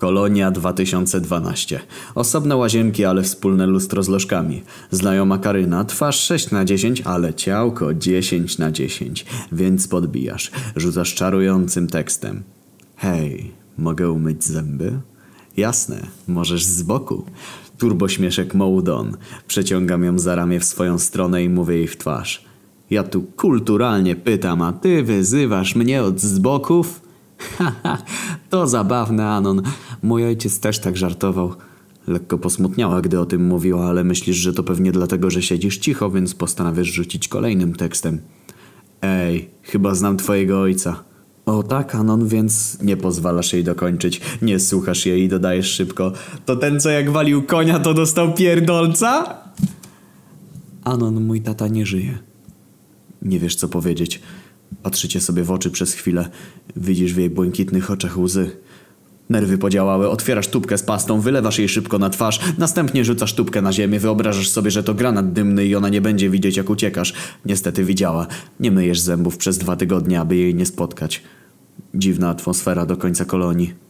Kolonia 2012. Osobne łazienki, ale wspólne lustro z lożkami. Znajoma Karyna, twarz 6 na 10, ale ciałko 10 na 10. Więc podbijasz. Rzucasz czarującym tekstem. Hej, mogę umyć zęby? Jasne, możesz z boku. Turbośmieszek Mołdon. Przeciągam ją za ramię w swoją stronę i mówię jej w twarz. Ja tu kulturalnie pytam, a ty wyzywasz mnie od zboków? Haha, to zabawne, Anon. Mój ojciec też tak żartował. Lekko posmutniała, gdy o tym mówiła, ale myślisz, że to pewnie dlatego, że siedzisz cicho, więc postanawiasz rzucić kolejnym tekstem. Ej, chyba znam twojego ojca. O tak, Anon, więc nie pozwalasz jej dokończyć. Nie słuchasz jej i dodajesz szybko. To ten, co jak walił konia, to dostał pierdolca? Anon, mój tata nie żyje. Nie wiesz, co powiedzieć. Patrzycie sobie w oczy przez chwilę. Widzisz w jej błękitnych oczach łzy. Nerwy podziałały, otwierasz tubkę z pastą, wylewasz jej szybko na twarz, następnie rzucasz tubkę na ziemię, wyobrażasz sobie, że to granat dymny i ona nie będzie widzieć jak uciekasz. Niestety widziała. Nie myjesz zębów przez dwa tygodnie, aby jej nie spotkać. Dziwna atmosfera do końca kolonii.